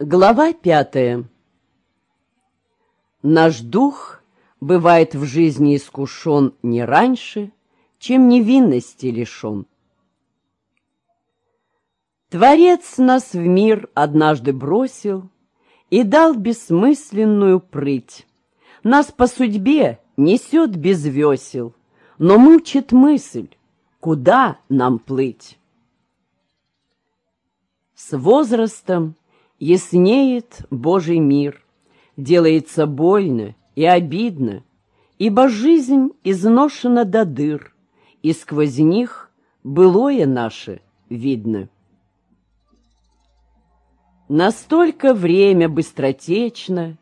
Глава пятая. Наш дух бывает в жизни искушен не раньше, чем невинности лишен. Творец нас в мир однажды бросил и дал бессмысленную прыть. Нас по судьбе несет без весел, но мучит мысль, куда нам плыть. С возрастом Яснеет Божий мир, делается больно и обидно, Ибо жизнь изношена до дыр, И сквозь них былое наше видно. Настолько время быстротечно,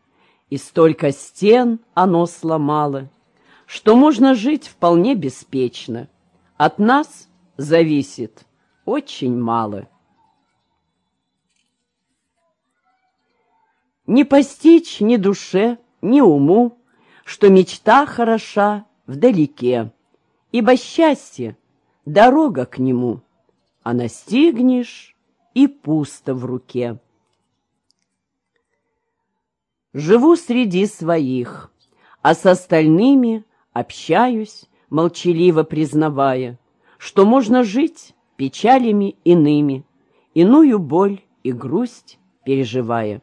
И столько стен оно сломало, Что можно жить вполне беспечно. От нас зависит очень мало. Не постичь ни душе, ни уму, Что мечта хороша вдалеке, Ибо счастье — дорога к нему, А настигнешь — и пусто в руке. Живу среди своих, а с остальными общаюсь, молчаливо признавая, Что можно жить печалями иными, Иную боль и грусть переживая.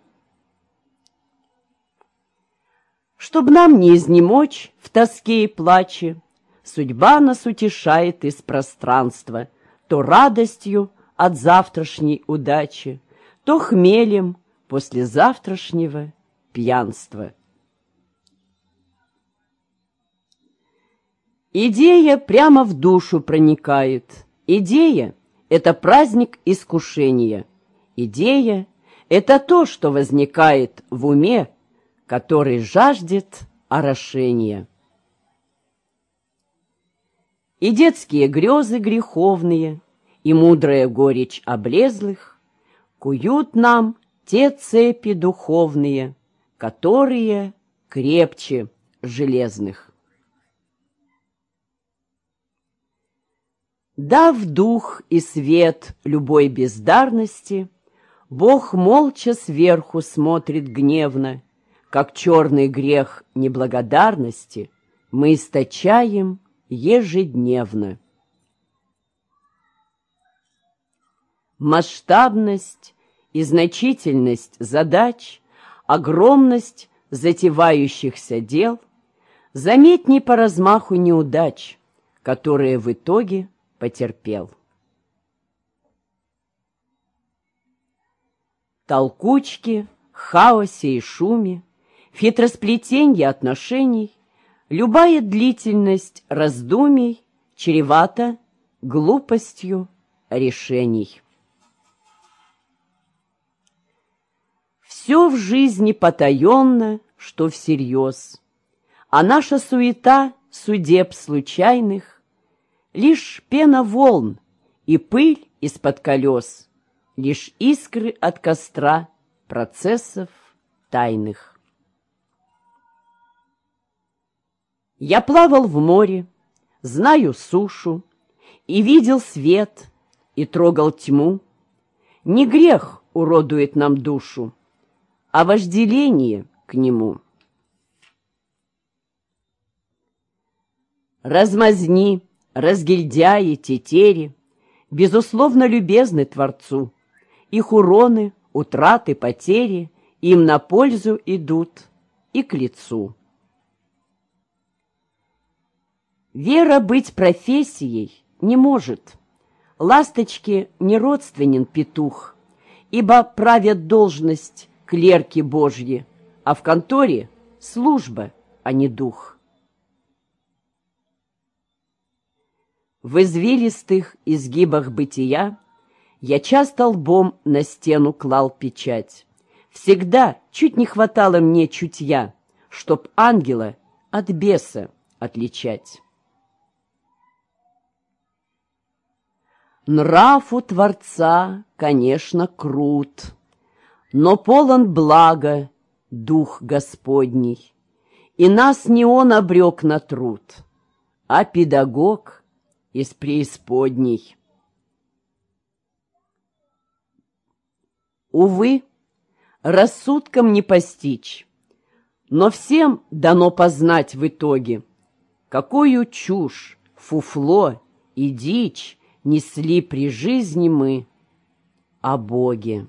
Чтоб нам не изнемочь в тоске и плаче, Судьба нас утешает из пространства, То радостью от завтрашней удачи, То хмелем после завтрашнего пьянства. Идея прямо в душу проникает. Идея — это праздник искушения. Идея — это то, что возникает в уме, который жаждет орошения. И детские грезы греховные, и мудрая горечь облезлых куют нам те цепи духовные, которые крепче железных. Дав дух и свет любой бездарности, Бог молча сверху смотрит гневно как черный грех неблагодарности, мы источаем ежедневно. Масштабность и значительность задач, огромность затевающихся дел заметней по размаху неудач, которые в итоге потерпел. Толкучки, хаосе и шуме хитросплетенье отношений, любая длительность раздумий чревата глупостью решений. Все в жизни потаенно, что всерьез, а наша суета судеб случайных Лишь пена волн и пыль из-под колес, Лишь искры от костра процессов тайных. Я плавал в море, знаю сушу, И видел свет, и трогал тьму. Не грех уродует нам душу, А вожделение к нему. Размазни, разгильдяи, тетери, Безусловно, любезны Творцу. Их уроны, утраты, потери Им на пользу идут и к лицу. Вера быть профессией не может. Ласточке не родственен петух, ибо правят должность клерки Божьи, а в конторе служба, а не дух. В извилистых изгибах бытия я часто лбом на стену клал печать. Всегда чуть не хватало мне чутья, чтоб ангела от беса отличать. Нрав у Творца, конечно, крут, Но полон блага Дух Господний, И нас не Он обрек на труд, А педагог из преисподней. Увы, рассудком не постичь. Но всем дано познать в итоге, какую чушь, фуфло и дичь несли при жизни мы о Боге.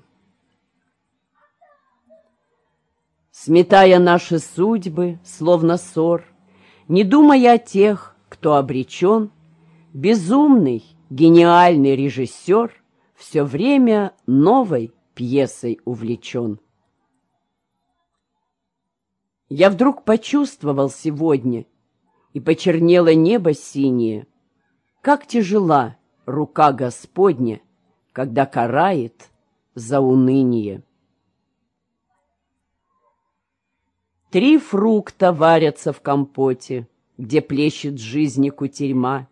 Сметая наши судьбы, словно ссор, не думая о тех, кто обречен, безумный, гениальный режиссер все время новой пьесой увлечен. Я вдруг почувствовал сегодня, и почернело небо синее, как тяжела рука Господня, когда карает за уныние. Три фрукта варятся в компоте, где плещет жизни кутерьма,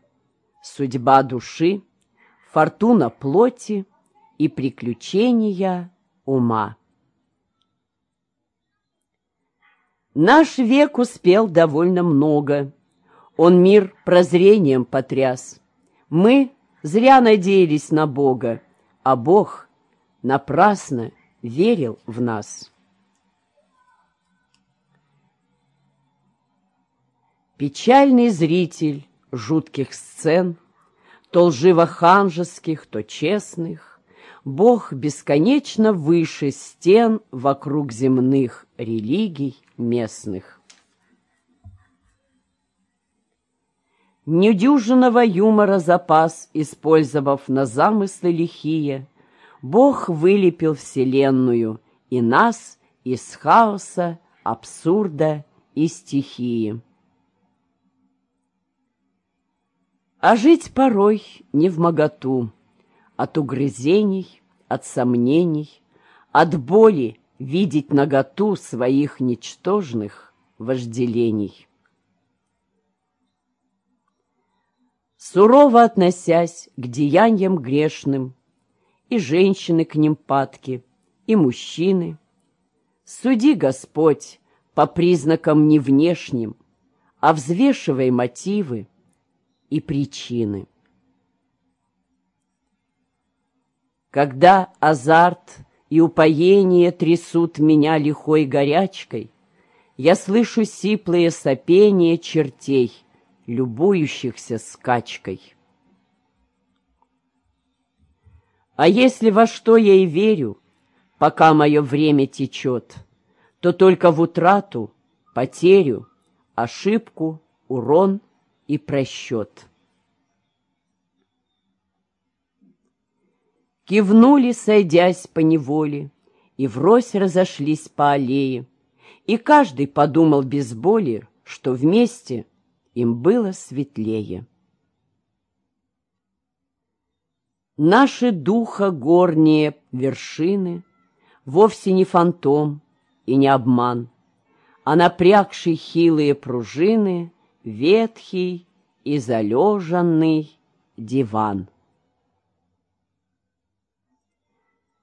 судьба души, фортуна плоти и приключения ума. Наш век успел довольно много. Он мир прозрением потряс. Мы зря надеялись на Бога, а Бог напрасно верил в нас. Печальный зритель жутких сцен, То лживо-ханжеских, то честных, Бог бесконечно выше стен Вокруг земных религий местных. Недюжинного юмора запас, Использовав на замыслы лихие, Бог вылепил вселенную и нас из хаоса, абсурда и стихии. А жить порой не в моготу, От угрызений, от сомнений, От боли видеть наготу своих ничтожных вожделений. Сурово относясь к деяниям грешным, и женщины к ним падки, и мужчины, суди, Господь, по признакам не внешним, а взвешивай мотивы и причины. Когда азарт и упоение трясут меня лихой горячкой, Я слышу сиплые сопения чертей, любующихся скачкой. А если во что я и верю, пока мое время течет, то только в утрату, потерю, ошибку, урон и просчет. Кивнули, сойдясь по неволе, И врозь разошлись по аллее, И каждый подумал без боли, Что вместе им было светлее. Наши духа горние вершины Вовсе не фантом и не обман, А напрягший хилые пружины Ветхий и залежанный диван.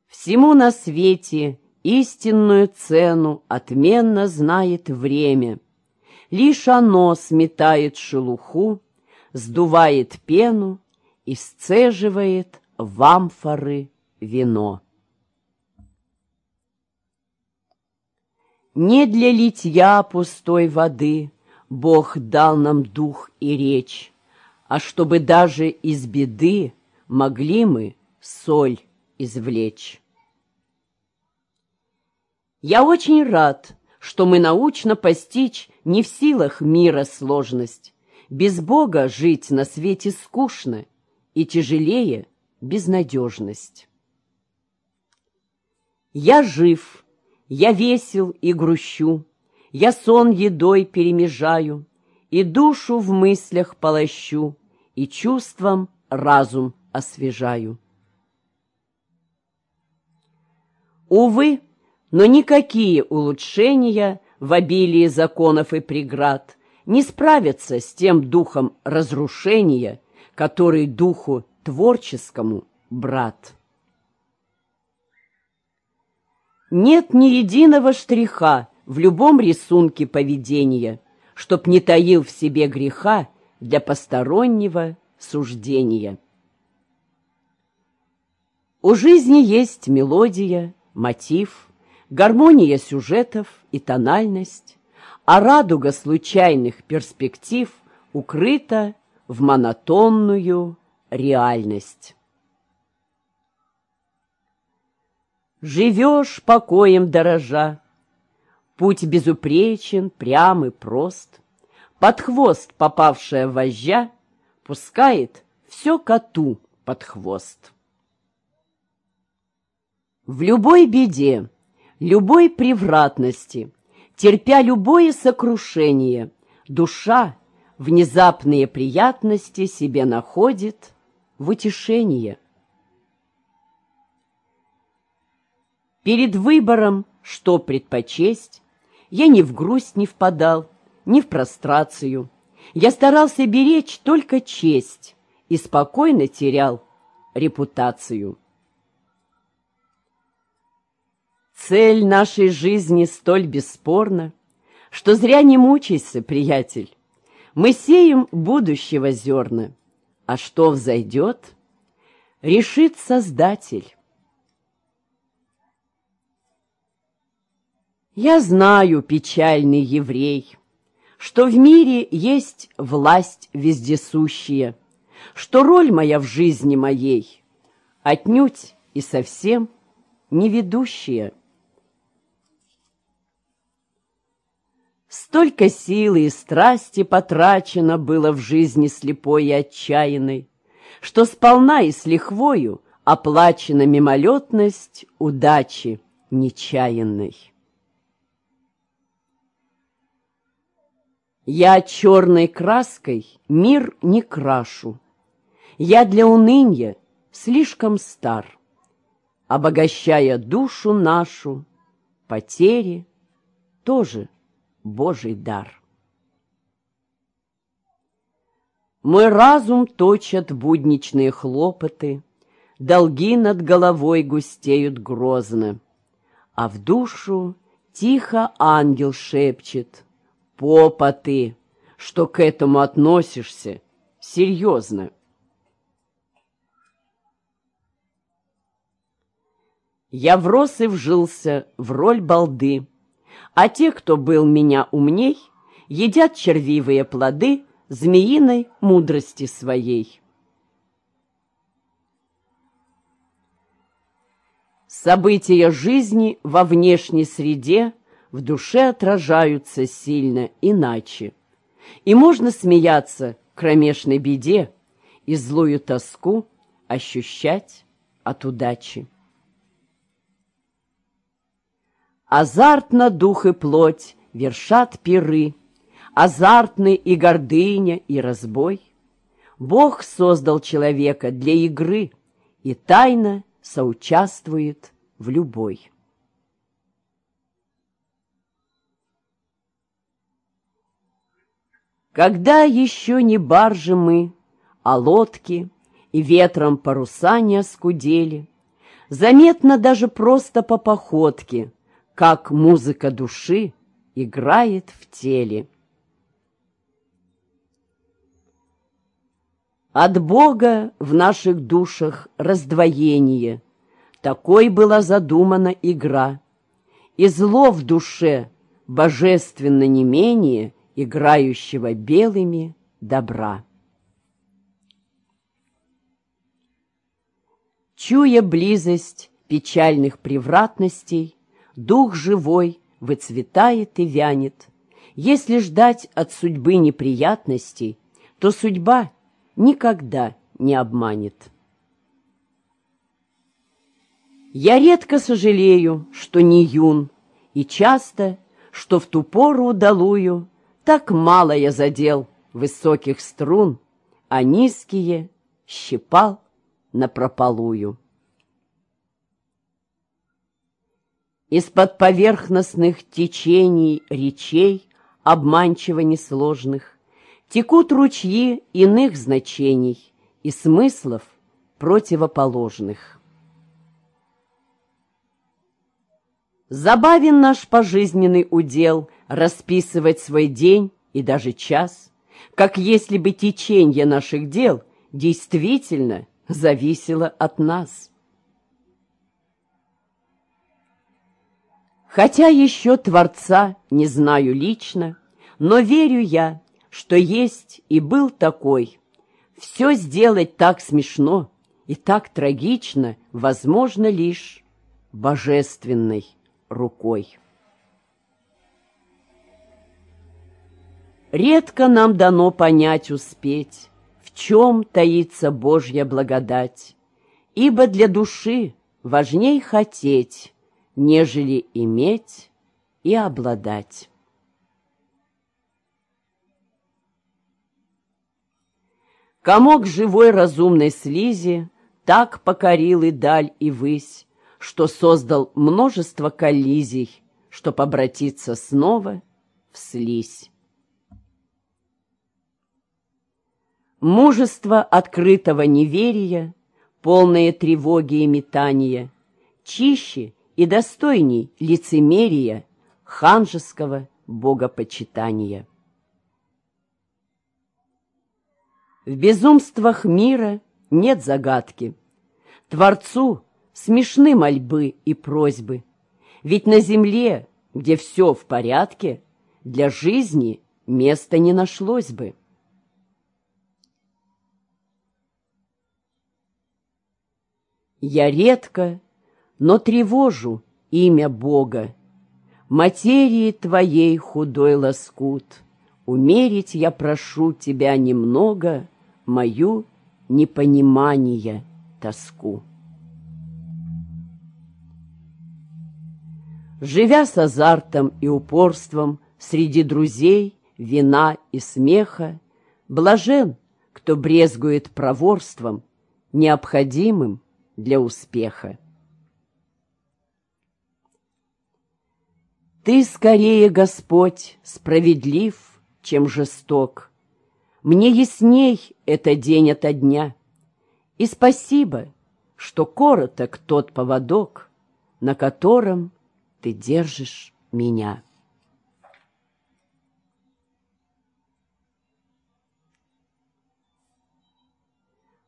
Всему на свете истинную цену отменно знает время. Лишь оно сметает шелуху, сдувает пену и сцеживает в амфоры вино. Не для литья пустой воды Бог дал нам дух и речь, а чтобы даже из беды могли мы соль извлечь. Я очень рад, что мы научно постичь не в силах мира сложность. Без Бога жить на свете скучно и тяжелее безнадежность. Я жив, я весел и грущу, я сон едой перемежаю, и душу в мыслях полощу, и чувством разум освежаю. Увы, но никакие улучшения в обилии законов и преград не справятся с тем духом разрушения, который духу творческому брат. Нет ни единого штриха в любом рисунке поведения, чтоб не таил в себе греха для постороннего суждения. У жизни есть мелодия, мотив – гармония сюжетов и тональность, а радуга случайных перспектив укрыта в монотонную реальность. Живешь покоем дорожа, Путь безупречен, прям и прост. Под хвост попавшая вожжа Пускает все коту под хвост. В любой беде, любой превратности, терпя любое сокрушение, душа внезапные приятности себе находит в утешение. Перед выбором, что предпочесть, я ни в грусть не впадал, ни в прострацию. Я старался беречь только честь и спокойно терял репутацию. Цель нашей жизни столь бесспорна, Что зря не мучайся, приятель. Мы сеем будущего зерна, А что взойдет, решит Создатель. Я знаю, печальный еврей, Что в мире есть власть вездесущая, Что роль моя в жизни моей Отнюдь и совсем не ведущая. Столько силы и страсти потрачено было в жизни слепой и отчаянной, что сполна и с лихвою оплачена мимолетность удачи нечаянной. Я черной краской мир не крашу, Я для уныния слишком стар, Обогащая душу нашу, потери тоже Божий дар. Мой разум точат будничные хлопоты, Долги над головой густеют грозно, А в душу тихо ангел шепчет, Попа ты, что к этому относишься серьезно. Я врос и вжился в роль балды, а те, кто был меня умней, едят червивые плоды змеиной мудрости своей. События жизни во внешней среде в душе отражаются сильно иначе. И можно смеяться кромешной беде и злую тоску ощущать от удачи. Азартно дух и плоть вершат пиры, Азартны и гордыня, и разбой. Бог создал человека для игры И тайно соучаствует в любой. Когда еще не баржи мы, а лодки, И ветром паруса не оскудели, Заметно даже просто по походке — как музыка души играет в теле. От Бога в наших душах раздвоение, Такой была задумана игра, И зло в душе божественно не менее Играющего белыми добра. Чуя близость печальных превратностей, дух живой выцветает и вянет. Если ждать от судьбы неприятностей, то судьба никогда не обманет. Я редко сожалею, что не юн, и часто, что в ту пору удалую так мало я задел высоких струн, а низкие щипал напропалую. Из-под поверхностных течений речей, обманчиво несложных, Текут ручьи иных значений и смыслов противоположных. Забавен наш пожизненный удел расписывать свой день и даже час, как если бы течение наших дел действительно зависело от нас. Хотя еще Творца не знаю лично, но верю я, что есть и был такой. Все сделать так смешно и так трагично возможно лишь божественной рукой. Редко нам дано понять успеть, в чем таится Божья благодать, ибо для души важней хотеть, нежели иметь и обладать. Комок живой разумной слизи так покорил и даль, и высь, что создал множество коллизий, чтоб обратиться снова в слизь. Мужество открытого неверия, полное тревоги и метания, чище и достойней лицемерия, ханжеского богопочитания. В безумствах мира нет загадки. Творцу смешны мольбы и просьбы. Ведь на земле, где все в порядке, для жизни места не нашлось бы. Я редко, но тревожу имя Бога. Материи твоей худой лоскут. Умерить я прошу тебя немного Мою непонимание тоску. Живя с азартом и упорством Среди друзей, вина и смеха, Блажен, кто брезгует проворством, Необходимым для успеха. Ты скорее, Господь, справедлив, чем жесток. Мне ясней это день ото дня. И спасибо, что короток тот поводок, На котором ты держишь меня.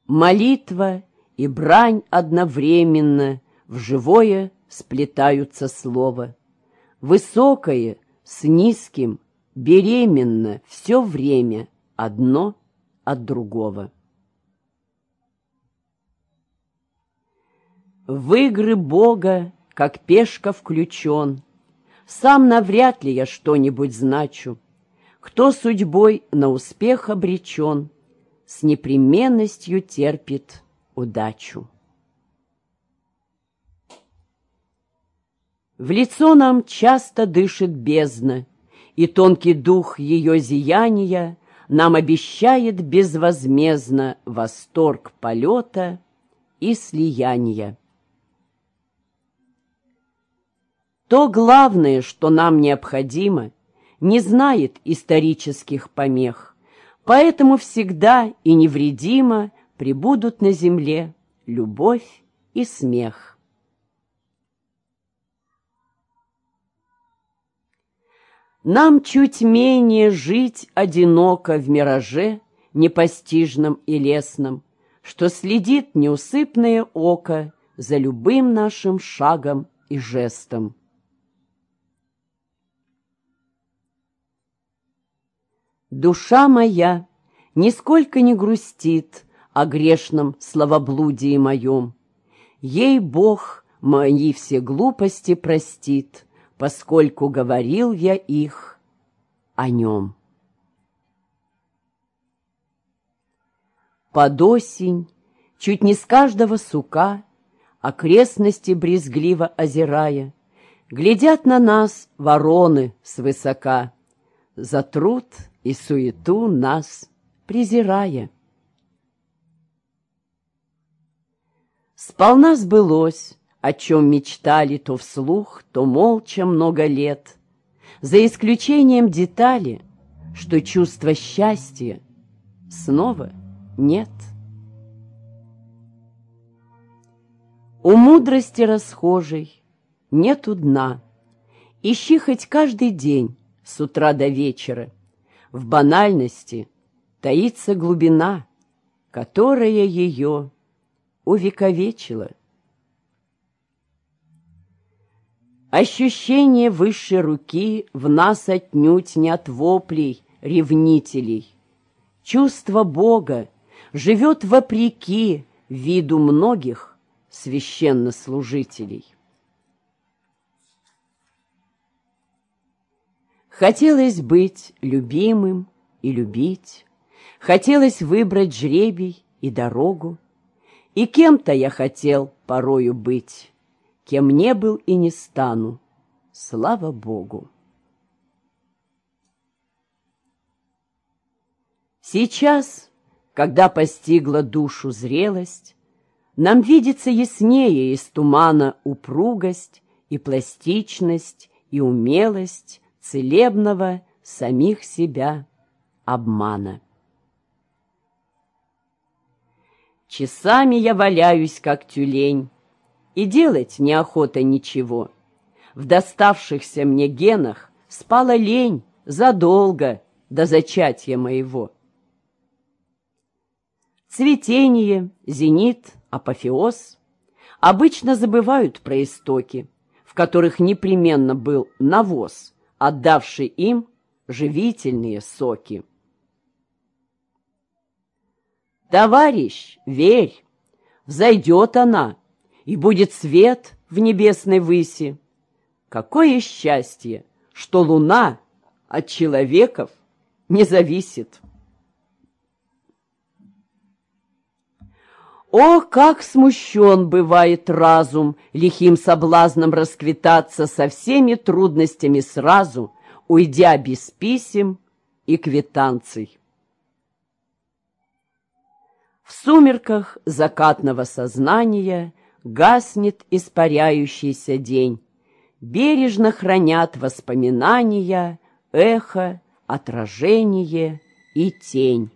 Молитва и брань одновременно В живое сплетаются слова. Высокое с низким, беременно все время одно от другого. В игры Бога, как пешка включен, Сам навряд ли я что-нибудь значу. Кто судьбой на успех обречен, С непременностью терпит удачу. В лицо нам часто дышит бездна, И тонкий дух ее зияния Нам обещает безвозмездно Восторг полета и слияния. То главное, что нам необходимо, Не знает исторических помех, Поэтому всегда и невредимо Прибудут на земле любовь и смех. Нам чуть менее жить одиноко в мираже, непостижном и лесном, что следит неусыпное око за любым нашим шагом и жестом. Душа моя нисколько не грустит о грешном словоблудии моем. Ей Бог мои все глупости простит — поскольку говорил я их о нем. Под осень, чуть не с каждого сука, окрестности брезгливо озирая, глядят на нас вороны свысока, за труд и суету нас презирая. Сполна сбылось, о чем мечтали то вслух, то молча много лет, за исключением детали, что чувство счастья снова нет. У мудрости расхожей нету дна, ищи хоть каждый день с утра до вечера. В банальности таится глубина, которая ее увековечила. Ощущение высшей руки в нас отнюдь не от воплей ревнителей. Чувство Бога живет вопреки виду многих священнослужителей. Хотелось быть любимым и любить, Хотелось выбрать жребий и дорогу, И кем-то я хотел порою быть, Кем не был и не стану, слава Богу. Сейчас, когда постигла душу зрелость, Нам видится яснее из тумана упругость и пластичность и умелость целебного самих себя обмана. Часами я валяюсь, как тюлень, и делать неохота ничего. В доставшихся мне генах спала лень задолго до зачатия моего. Цветение, зенит, апофеоз обычно забывают про истоки, в которых непременно был навоз, отдавший им живительные соки. Товарищ, верь, взойдет она, и будет свет в небесной выси. Какое счастье, что луна от человеков не зависит. О, как смущен бывает разум лихим соблазном расквитаться со всеми трудностями сразу, уйдя без писем и квитанций. В сумерках закатного сознания гаснет испаряющийся день, бережно хранят воспоминания, эхо, отражение и тень.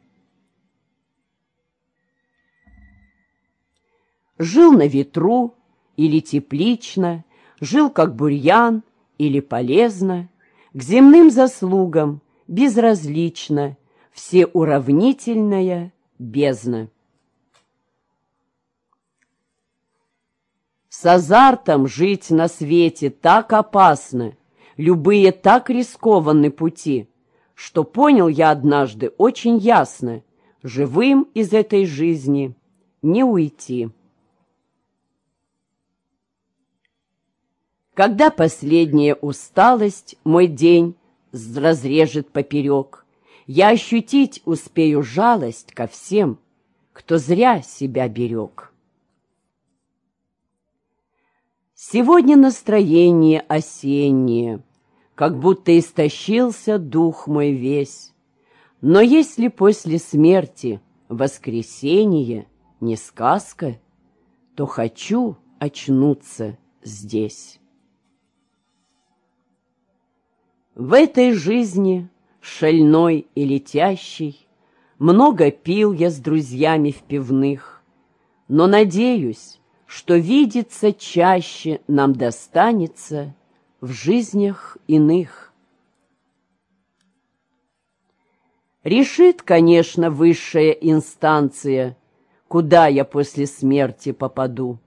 Жил на ветру или теплично, жил как бурьян или полезно, к земным заслугам безразлично, все уравнительная бездна. С азартом жить на свете так опасно, любые так рискованы пути, что понял я однажды очень ясно, живым из этой жизни не уйти. Когда последняя усталость мой день разрежет поперек, Я ощутить успею жалость ко всем, Кто зря себя берег. Сегодня настроение осеннее, Как будто истощился дух мой весь. Но если после смерти воскресенье Не сказка, то хочу очнуться здесь. В этой жизни, шальной и летящей, Много пил я с друзьями в пивных, Но надеюсь, что видеться чаще Нам достанется в жизнях иных. Решит, конечно, высшая инстанция, Куда я после смерти попаду,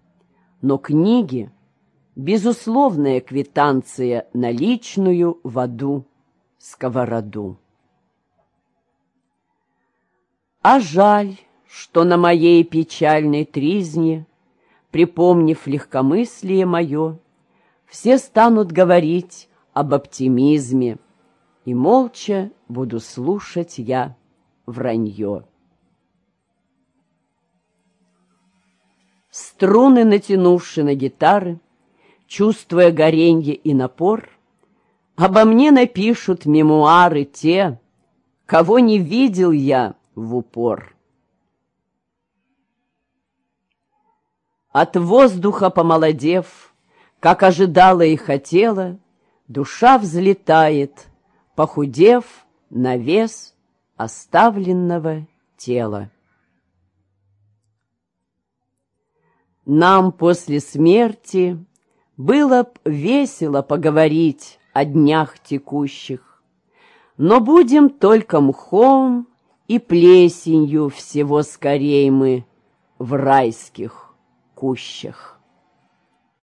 Но книги — безусловная квитанция на личную в аду сковороду. А жаль, что на моей печальной тризне, Припомнив легкомыслие мое, Все станут говорить об оптимизме, И молча буду слушать я вранье. Струны, натянувши на гитары, чувствуя горенье и напор, Обо мне напишут мемуары те, Кого не видел я в упор. От воздуха помолодев, Как ожидала и хотела, Душа взлетает, похудев на вес оставленного тела. Нам после смерти было б весело поговорить о днях текущих, но будем только мхом и плесенью всего скорей мы в райских кущах.